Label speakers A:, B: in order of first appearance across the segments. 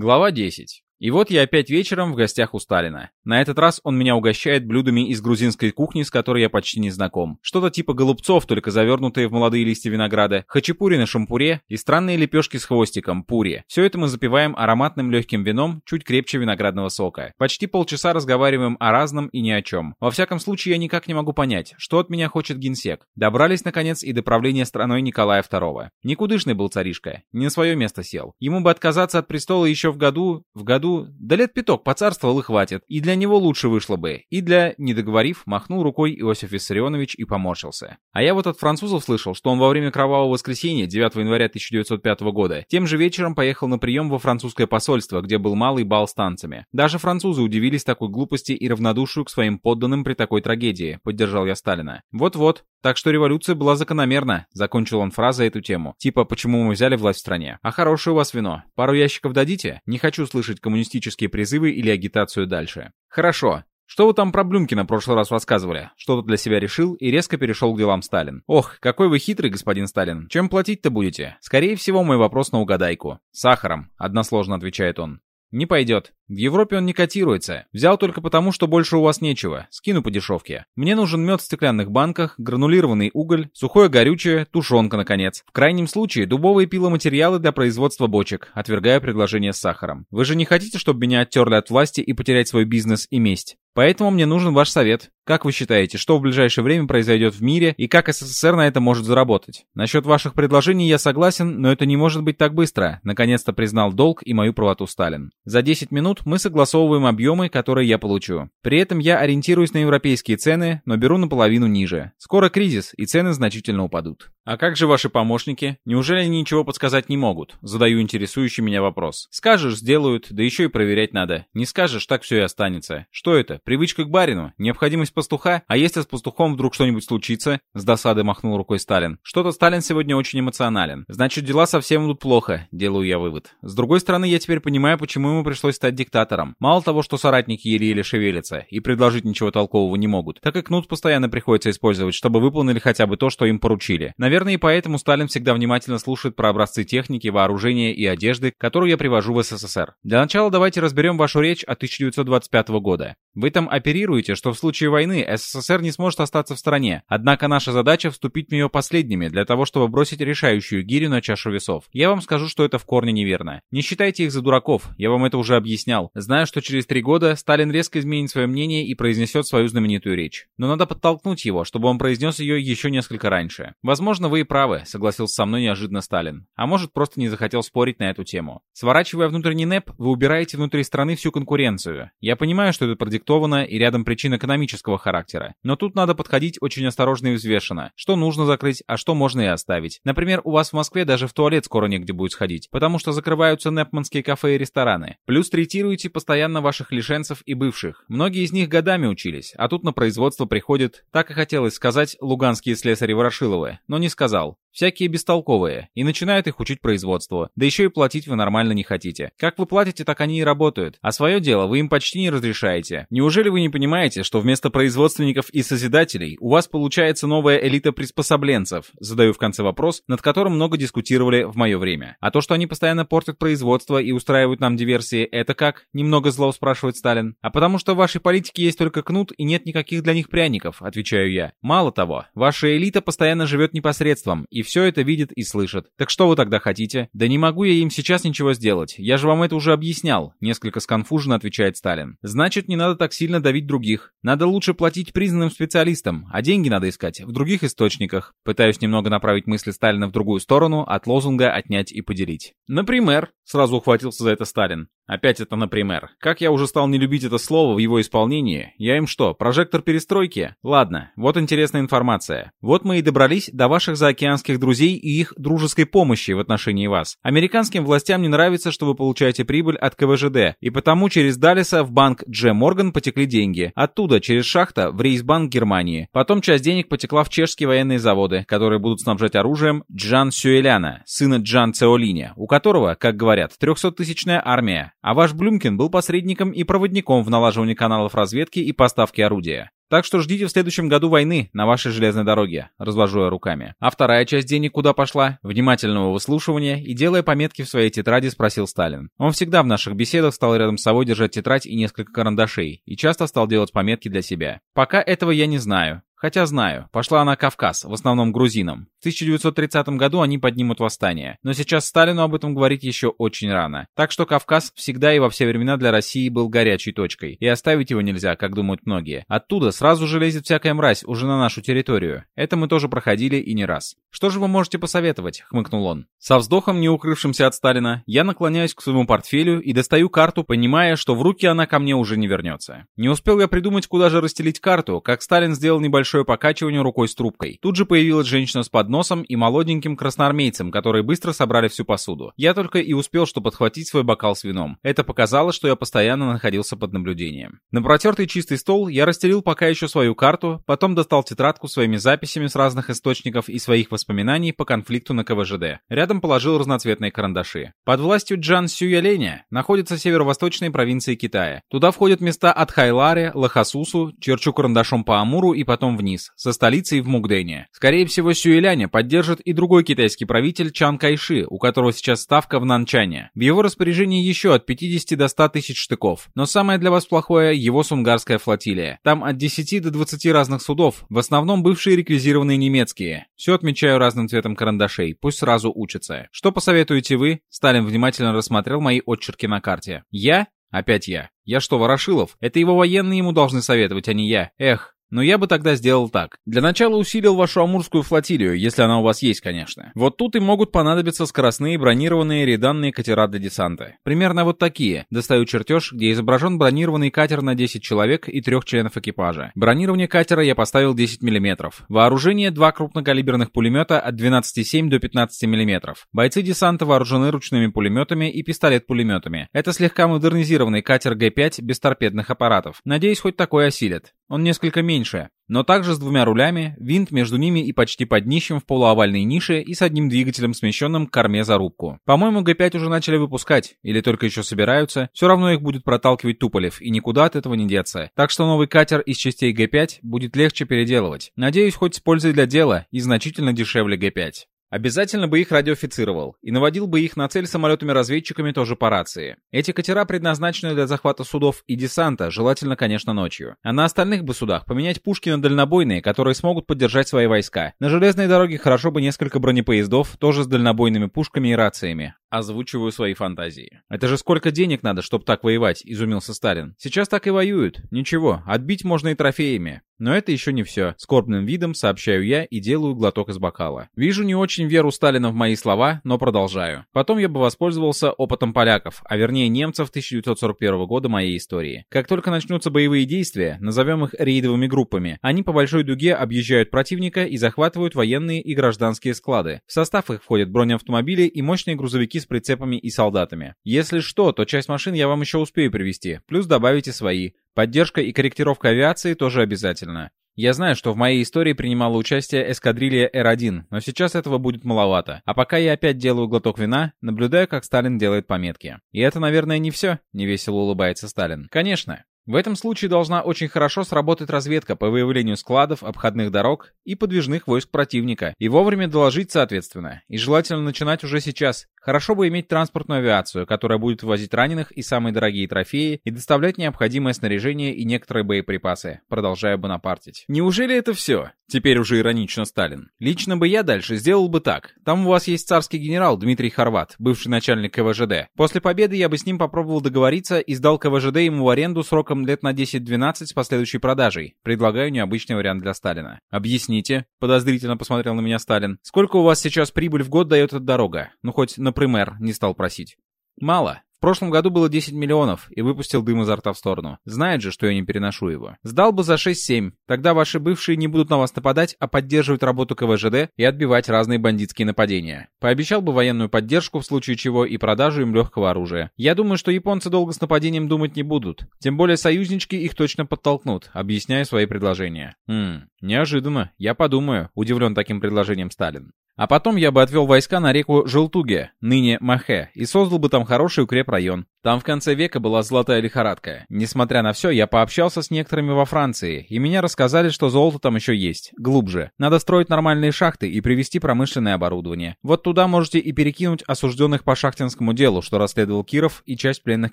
A: Глава 10. И вот я опять вечером в гостях у Сталина. На этот раз он меня угощает блюдами из грузинской кухни, с которой я почти не знаком. Что-то типа голубцов, только завернутые в молодые листья винограда, хачапури на шампуре и странные лепешки с хвостиком, пури. Все это мы запиваем ароматным легким вином, чуть крепче виноградного сока. Почти полчаса разговариваем о разном и ни о чем. Во всяком случае, я никак не могу понять, что от меня хочет генсек. Добрались, наконец, и до правления страной Николая II. Никудышный был царишка, не на свое место сел. Ему бы отказаться от престола еще в году... в году году, да лет пяток поцарствовал и хватит, и для него лучше вышло бы, и для, не договорив, махнул рукой Иосиф Виссарионович и поморщился. А я вот от французов слышал, что он во время Кровавого воскресенья 9 января 1905 года тем же вечером поехал на прием во французское посольство, где был малый бал с танцами. Даже французы удивились такой глупости и равнодушию к своим подданным при такой трагедии, поддержал я Сталина. Вот-вот, так что революция была закономерна, закончил он фразой эту тему. Типа, почему мы взяли власть в стране. А хорошее у вас вино. Пару ящиков дадите? Не хочу слышать коммунистические призывы или агитацию дальше. Хорошо. Что вы там про Блюмкина прошлый раз рассказывали? Что-то для себя решил и резко перешел к делам Сталин. Ох, какой вы хитрый, господин Сталин. Чем платить-то будете? Скорее всего, мой вопрос на угадайку. Сахаром, односложно отвечает он. Не пойдет. В Европе он не котируется. Взял только потому, что больше у вас нечего. Скину по дешевке. Мне нужен мед в стеклянных банках, гранулированный уголь, сухое горючее, тушенка, наконец. В крайнем случае, дубовые пиломатериалы для производства бочек, отвергая предложение с сахаром. Вы же не хотите, чтобы меня оттерли от власти и потерять свой бизнес и месть? Поэтому мне нужен ваш совет. Как вы считаете, что в ближайшее время произойдет в мире и как СССР на это может заработать? Насчет ваших предложений я согласен, но это не может быть так быстро. Наконец-то признал долг и мою правоту Сталин. За 10 минут мы согласовываем объемы, которые я получу. При этом я ориентируюсь на европейские цены, но беру наполовину ниже. Скоро кризис, и цены значительно упадут. А как же ваши помощники? Неужели они ничего подсказать не могут? Задаю интересующий меня вопрос. Скажешь, сделают, да еще и проверять надо. Не скажешь, так все и останется. Что это? Привычка к барину? Необходимость пастуха? А если с пастухом вдруг что-нибудь случится? С досады махнул рукой Сталин. Что-то Сталин сегодня очень эмоционален. Значит, дела совсем идут плохо, делаю я вывод. С другой стороны, я теперь понимаю, почему ему пришлось стать диктатором. Мало того, что соратники еле-еле шевелятся и предложить ничего толкового не могут, так и кнут постоянно приходится использовать, чтобы выполнили хотя бы то, что им поручили. Наверное, и поэтому Сталин всегда внимательно слушает про образцы техники, вооружения и одежды, которую я привожу в СССР. Для начала давайте разберем вашу речь от 1925 года. Вы там оперируете, что в случае войны СССР не сможет остаться в стороне, однако наша задача вступить в нее последними, для того, чтобы бросить решающую гирю на чашу весов. Я вам скажу, что это в корне неверно. Не считайте их за дураков, я вам это уже объяснял. Знаю, что через три года Сталин резко изменит свое мнение и произнесет свою знаменитую речь. Но надо подтолкнуть его, чтобы он произнес ее еще несколько раньше. Возможно, вы и правы», — согласился со мной неожиданно Сталин. А может, просто не захотел спорить на эту тему. Сворачивая внутренний НЭП, вы убираете внутри страны всю конкуренцию. Я понимаю, что это продиктовано и рядом причин экономического характера. Но тут надо подходить очень осторожно и взвешенно. Что нужно закрыть, а что можно и оставить. Например, у вас в Москве даже в туалет скоро негде будет сходить, потому что закрываются непманские кафе и рестораны. Плюс третируете постоянно ваших лишенцев и бывших. Многие из них годами учились, а тут на производство приходят, так и хотелось сказать, луганские слесари Ворошиловы, но не сказал. Всякие бестолковые. И начинают их учить производству. Да еще и платить вы нормально не хотите. Как вы платите, так они и работают. А свое дело вы им почти не разрешаете. Неужели вы не понимаете, что вместо производственников и созидателей у вас получается новая элита приспособленцев? Задаю в конце вопрос, над которым много дискутировали в мое время. А то, что они постоянно портят производство и устраивают нам диверсии, это как? Немного зло спрашивает Сталин. А потому что в вашей политике есть только кнут и нет никаких для них пряников, отвечаю я. Мало того, ваша элита постоянно живет непосредством и все это видит и слышит. Так что вы тогда хотите? Да не могу я им сейчас ничего сделать. Я же вам это уже объяснял. Несколько сконфуженно отвечает Сталин. Значит, не надо так сильно давить других. Надо лучше платить признанным специалистам, а деньги надо искать в других источниках. Пытаюсь немного направить мысли Сталина в другую сторону, от лозунга «отнять и поделить». Например, сразу ухватился за это Сталин. Опять это например. Как я уже стал не любить это слово в его исполнении, я им что, прожектор перестройки? Ладно, вот интересная информация. Вот мы и добрались до ваших заокеанских друзей и их дружеской помощи в отношении вас. Американским властям не нравится, что вы получаете прибыль от КВЖД, и потому через Далиса в банк Дж. Морган потекли деньги. Оттуда через шахта в Рейсбанк Германии. Потом часть денег потекла в чешские военные заводы, которые будут снабжать оружием Джан Сюэляна, сына Джан Цеолини, у которого, как говорят, 300-тысячная армия. А ваш Блюмкин был посредником и проводником в налаживании каналов разведки и поставки орудия. Так что ждите в следующем году войны на вашей железной дороге, развожу я руками. А вторая часть денег куда пошла? Внимательного выслушивания и делая пометки в своей тетради, спросил Сталин. Он всегда в наших беседах стал рядом с собой держать тетрадь и несколько карандашей, и часто стал делать пометки для себя. Пока этого я не знаю. Хотя знаю, пошла она Кавказ, в основном грузинам. В 1930 году они поднимут восстание. Но сейчас Сталину об этом говорить еще очень рано. Так что Кавказ всегда и во все времена для России был горячей точкой. И оставить его нельзя, как думают многие. Оттуда сразу же лезет всякая мразь уже на нашу территорию. Это мы тоже проходили и не раз. «Что же вы можете посоветовать?» — хмыкнул он. Со вздохом, не укрывшимся от Сталина, я наклоняюсь к своему портфелю и достаю карту, понимая, что в руки она ко мне уже не вернется. Не успел я придумать, куда же расстелить карту, как Сталин сделал небольшое покачивание рукой с трубкой. Тут же появилась женщина с подносом и молоденьким красноармейцем, которые быстро собрали всю посуду. Я только и успел, что подхватить свой бокал с вином. Это показало, что я постоянно находился под наблюдением. На протертый чистый стол я расстелил пока еще свою карту, потом достал тетрадку своими записями с разных источников и своих воспоминаний по конфликту на КВЖД. Рядом положил разноцветные карандаши. Под властью Джан Сюяленя находятся северо-восточные провинции Китая. Туда входят места от Хайларе, Лахасусу, черчу карандашом по Амуру и потом вниз, со столицей в Мугдене. Скорее всего, Сюэляня поддержит и другой китайский правитель Чан Кайши, у которого сейчас ставка в Нанчане. В его распоряжении еще от 50 до 100 тысяч штыков. Но самое для вас плохое — его сунгарская флотилия. Там от 10 до 20 разных судов, в основном бывшие реквизированные немецкие. Все отмечаю разным цветом карандашей, пусть сразу учатся. Что посоветуете вы? Сталин внимательно рассмотрел мои отчерки на карте. Я? Опять я. Я что, Ворошилов? Это его военные ему должны советовать, а не я. Эх, но я бы тогда сделал так. Для начала усилил вашу амурскую флотилию, если она у вас есть, конечно. Вот тут и могут понадобиться скоростные бронированные реданные катера для десанта. Примерно вот такие. Достаю чертеж, где изображен бронированный катер на 10 человек и трех членов экипажа. Бронирование катера я поставил 10 мм. Вооружение два крупнокалиберных пулемета от 12,7 до 15 мм. Бойцы десанта вооружены ручными пулеметами и пистолет-пулеметами. Это слегка модернизированный катер Г-5 без торпедных аппаратов. Надеюсь, хоть такой осилит. Он несколько меньше, но также с двумя рулями, винт между ними и почти под днищем в полуовальной нише и с одним двигателем, смещенным к корме за рубку. По-моему, Г5 уже начали выпускать, или только еще собираются, все равно их будет проталкивать Туполев, и никуда от этого не деться. Так что новый катер из частей Г5 будет легче переделывать. Надеюсь, хоть с пользой для дела и значительно дешевле Г5. Обязательно бы их радиофицировал и наводил бы их на цель самолетами-разведчиками тоже по рации. Эти катера предназначены для захвата судов и десанта, желательно, конечно, ночью. А на остальных бы судах поменять пушки на дальнобойные, которые смогут поддержать свои войска. На железной дороге хорошо бы несколько бронепоездов, тоже с дальнобойными пушками и рациями. Озвучиваю свои фантазии. Это же сколько денег надо, чтобы так воевать, изумился Сталин. Сейчас так и воюют. Ничего, отбить можно и трофеями. Но это еще не все. Скорбным видом сообщаю я и делаю глоток из бокала. Вижу не очень веру Сталина в мои слова, но продолжаю. Потом я бы воспользовался опытом поляков, а вернее немцев 1941 года моей истории. Как только начнутся боевые действия, назовем их рейдовыми группами, они по большой дуге объезжают противника и захватывают военные и гражданские склады. В состав их входят бронеавтомобили и мощные грузовики с прицепами и солдатами. Если что, то часть машин я вам еще успею привезти, плюс добавите свои. Поддержка и корректировка авиации тоже обязательно. Я знаю, что в моей истории принимала участие эскадрилья Р-1, но сейчас этого будет маловато. А пока я опять делаю глоток вина, наблюдаю, как Сталин делает пометки. И это, наверное, не все, невесело улыбается Сталин. Конечно. В этом случае должна очень хорошо сработать разведка по выявлению складов, обходных дорог и подвижных войск противника, и вовремя доложить соответственно. И желательно начинать уже сейчас. Хорошо бы иметь транспортную авиацию, которая будет возить раненых и самые дорогие трофеи и доставлять необходимое снаряжение и некоторые боеприпасы, продолжая бонапартить. Неужели это все? Теперь уже иронично Сталин. Лично бы я дальше сделал бы так. Там у вас есть царский генерал Дмитрий Хорват, бывший начальник КВЖД. После победы я бы с ним попробовал договориться и сдал КВЖД ему в аренду сроком лет на 10-12 с последующей продажей. Предлагаю необычный вариант для Сталина. Объясните, подозрительно посмотрел на меня Сталин. Сколько у вас сейчас прибыль в год дает эта дорога? Ну хоть на пример не стал просить. Мало. В прошлом году было 10 миллионов, и выпустил дым изо рта в сторону. Знает же, что я не переношу его. Сдал бы за 6-7. Тогда ваши бывшие не будут на вас нападать, а поддерживать работу КВЖД и отбивать разные бандитские нападения. Пообещал бы военную поддержку в случае чего и продажу им легкого оружия. Я думаю, что японцы долго с нападением думать не будут. Тем более союзнички их точно подтолкнут, объясняя свои предложения. Хм, неожиданно. Я подумаю, удивлен таким предложением Сталин. А потом я бы отвел войска на реку Желтуге, ныне Махе, и создал бы там хороший укрепрайон. Там в конце века была золотая лихорадка. Несмотря на все, я пообщался с некоторыми во Франции, и меня рассказали, что золото там еще есть, глубже. Надо строить нормальные шахты и привести промышленное оборудование. Вот туда можете и перекинуть осужденных по шахтинскому делу, что расследовал Киров и часть пленных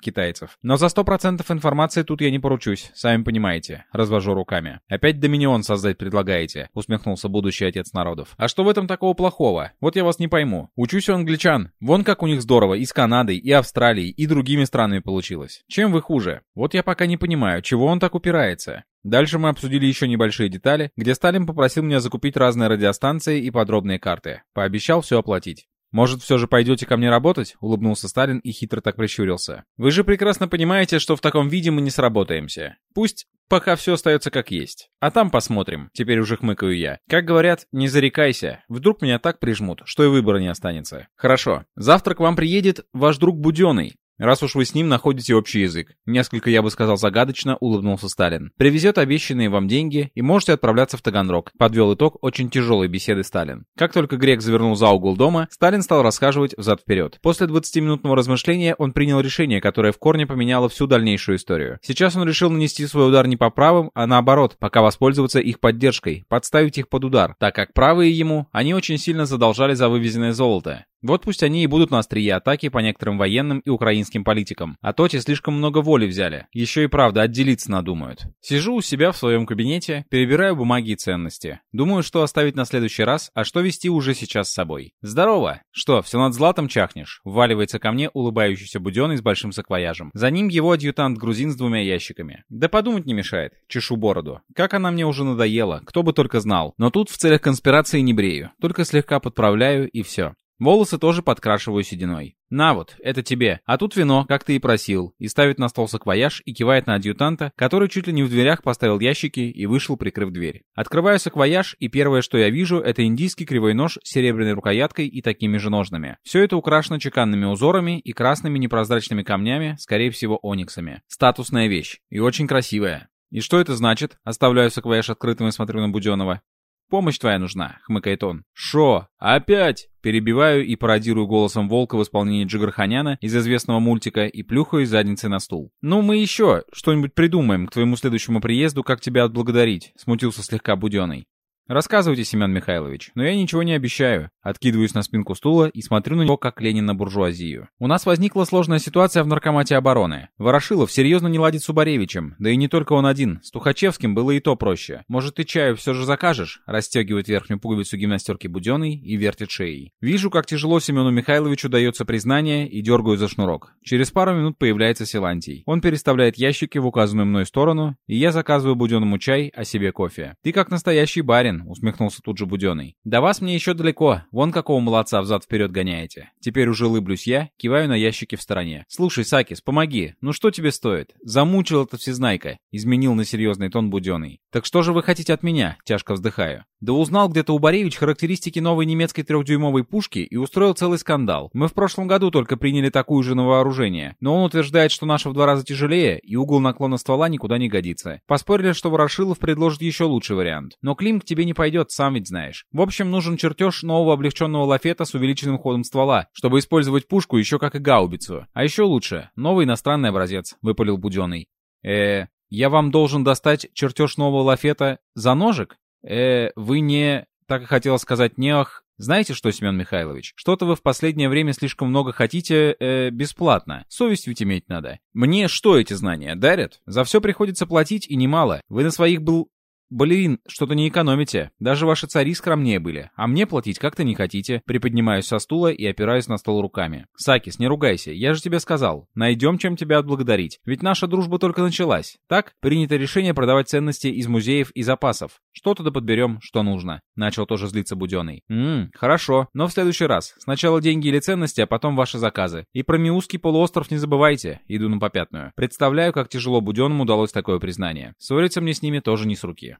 A: китайцев. Но за 100% информации тут я не поручусь, сами понимаете. Развожу руками. Опять доминион создать предлагаете, усмехнулся будущий отец народов. А что в этом такого плохого? Вот я вас не пойму. Учусь у англичан. Вон как у них здорово и с Канадой, и Австралией, и другими другими странами получилось. Чем вы хуже? Вот я пока не понимаю, чего он так упирается. Дальше мы обсудили еще небольшие детали, где Сталин попросил меня закупить разные радиостанции и подробные карты. Пообещал все оплатить. «Может, все же пойдете ко мне работать?» — улыбнулся Сталин и хитро так прищурился. «Вы же прекрасно понимаете, что в таком виде мы не сработаемся. Пусть пока все остается как есть. А там посмотрим. Теперь уже хмыкаю я. Как говорят, не зарекайся. Вдруг меня так прижмут, что и выбора не останется. Хорошо. Завтра к вам приедет ваш друг Буденный. «Раз уж вы с ним находите общий язык», — несколько, я бы сказал, загадочно улыбнулся Сталин. «Привезет обещанные вам деньги и можете отправляться в Таганрог», — подвел итог очень тяжелой беседы Сталин. Как только Грек завернул за угол дома, Сталин стал расхаживать взад-вперед. После 20-минутного размышления он принял решение, которое в корне поменяло всю дальнейшую историю. Сейчас он решил нанести свой удар не по правым, а наоборот, пока воспользоваться их поддержкой, подставить их под удар, так как правые ему, они очень сильно задолжали за вывезенное золото. Вот пусть они и будут на острие атаки по некоторым военным и украинским политикам. А то те слишком много воли взяли. Еще и правда отделиться надумают. Сижу у себя в своем кабинете, перебираю бумаги и ценности. Думаю, что оставить на следующий раз, а что вести уже сейчас с собой. Здорово! Что, все над златом чахнешь? Вваливается ко мне улыбающийся Буденный с большим саквояжем. За ним его адъютант-грузин с двумя ящиками. Да подумать не мешает. Чешу бороду. Как она мне уже надоела, кто бы только знал. Но тут в целях конспирации не брею. Только слегка подправляю и все. Волосы тоже подкрашиваю сединой. «На вот, это тебе. А тут вино, как ты и просил». И ставит на стол саквояж и кивает на адъютанта, который чуть ли не в дверях поставил ящики и вышел, прикрыв дверь. Открываю саквояж, и первое, что я вижу, это индийский кривой нож с серебряной рукояткой и такими же ножнами. Все это украшено чеканными узорами и красными непрозрачными камнями, скорее всего, ониксами. Статусная вещь. И очень красивая. «И что это значит?» Оставляю саквояж открытым и смотрю на Буденова. «Помощь твоя нужна», — хмыкает он. «Шо? Опять?» Перебиваю и пародирую голосом волка в исполнении Джигарханяна из известного мультика и плюхаю задницей на стул. «Ну, мы еще что-нибудь придумаем к твоему следующему приезду, как тебя отблагодарить», — смутился слегка Буденный. «Рассказывайте, Семен Михайлович, но я ничего не обещаю». Откидываюсь на спинку стула и смотрю на него, как Ленин на буржуазию. У нас возникла сложная ситуация в наркомате обороны. Ворошилов серьезно не ладит с Убаревичем, да и не только он один. С Тухачевским было и то проще. Может, ты чаю все же закажешь? Растягивает верхнюю пуговицу гимнастерки Буденный и вертит шеей. Вижу, как тяжело Семену Михайловичу дается признание и дергаю за шнурок. Через пару минут появляется Силантий. Он переставляет ящики в указанную мной сторону, и я заказываю Буденному чай, а себе кофе. Ты как настоящий барин, Уверен, усмехнулся тут же Буденный. До вас мне еще далеко, вон какого молодца взад-вперед гоняете. Теперь уже улыблюсь я, киваю на ящики в стороне. Слушай, Сакис, помоги, ну что тебе стоит? Замучил это всезнайка, изменил на серьезный тон Буденный. Так что же вы хотите от меня? Тяжко вздыхаю. Да узнал где-то у Боревич характеристики новой немецкой трехдюймовой пушки и устроил целый скандал. Мы в прошлом году только приняли такую же на вооружение, но он утверждает, что наша в два раза тяжелее, и угол наклона ствола никуда не годится. Поспорили, что Ворошилов предложит еще лучший вариант. Но Клим к тебе не пойдет, сам ведь знаешь. В общем, нужен чертеж нового облегченного лафета с увеличенным ходом ствола, чтобы использовать пушку еще как и гаубицу. А еще лучше, новый иностранный образец, выпалил Буденный. э я вам должен достать чертеж нового лафета за ножик? э вы не... Так и хотела сказать неах. Знаете что, Семен Михайлович, что-то вы в последнее время слишком много хотите э, бесплатно. Совесть ведь иметь надо. Мне что эти знания дарят? За все приходится платить и немало. Вы на своих был «Балерин, что-то не экономите. Даже ваши цари скромнее были. А мне платить как-то не хотите». Приподнимаюсь со стула и опираюсь на стол руками. «Сакис, не ругайся. Я же тебе сказал. Найдем, чем тебя отблагодарить. Ведь наша дружба только началась. Так? Принято решение продавать ценности из музеев и запасов. Что туда подберем, что нужно». Начал тоже злиться Буденный. «Ммм, хорошо. Но в следующий раз. Сначала деньги или ценности, а потом ваши заказы. И про Миузский полуостров не забывайте». Иду на попятную. Представляю, как тяжело Буденному удалось такое признание. Ссориться мне с ними тоже не с руки.